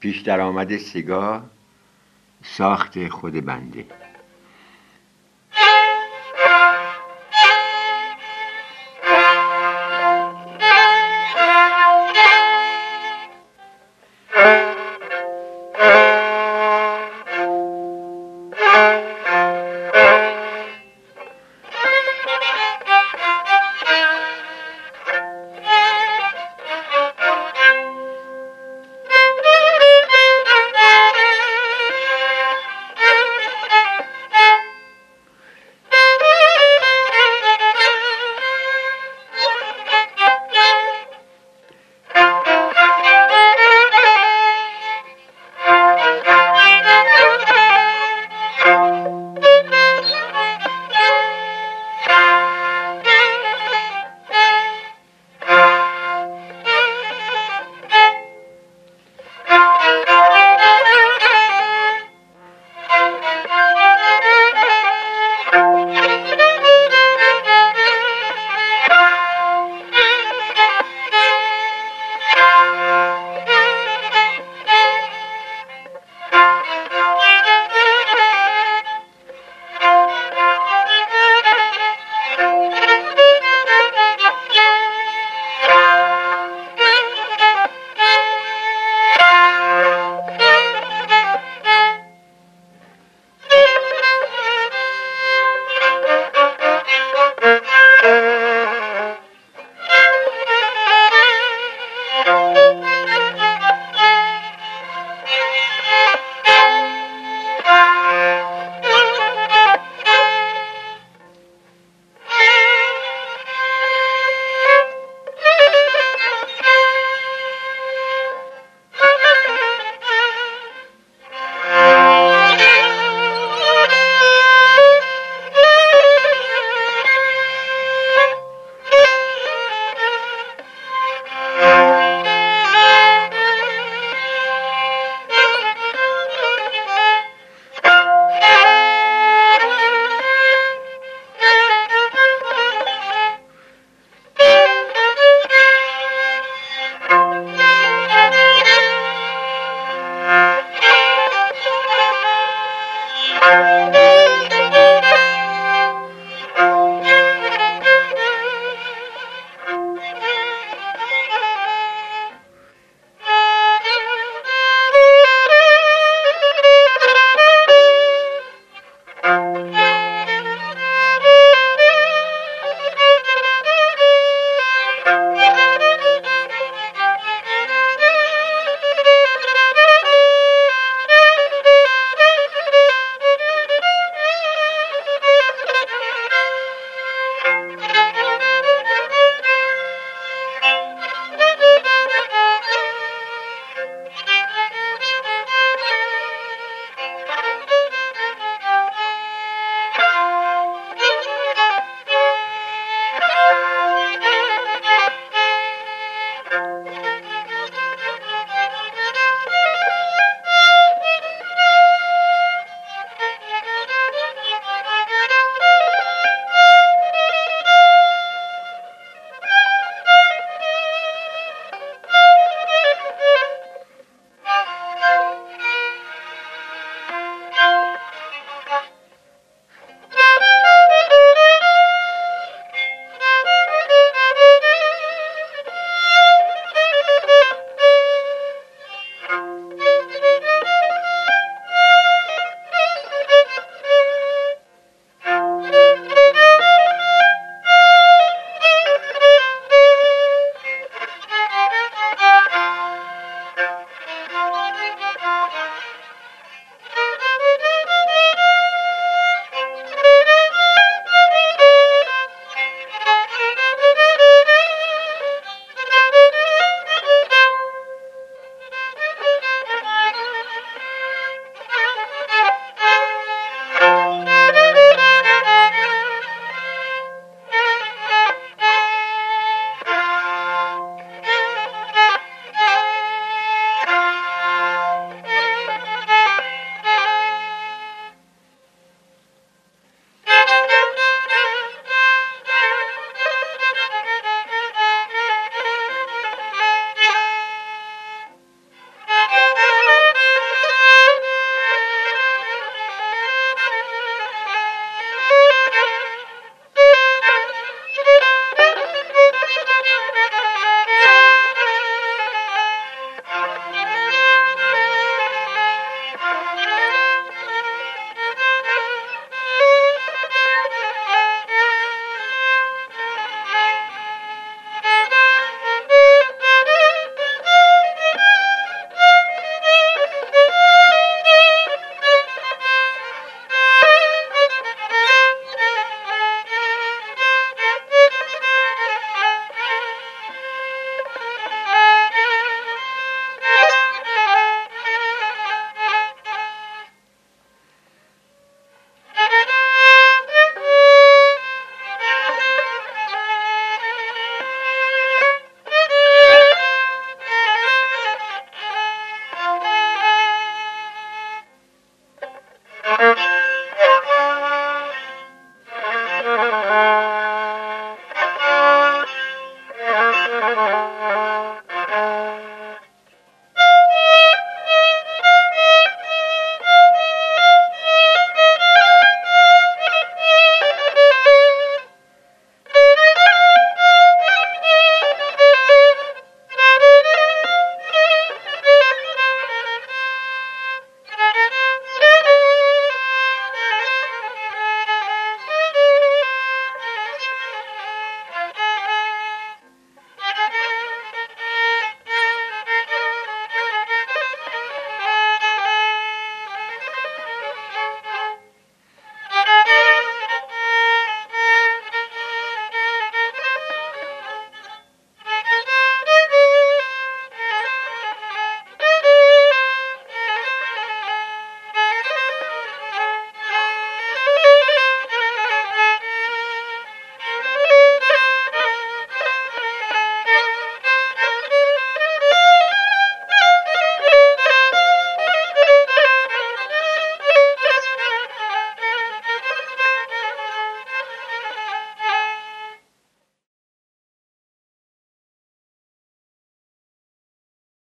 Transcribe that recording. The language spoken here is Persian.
پیش درآمد سگاه ساخت خود بنده. Uh... Thank you.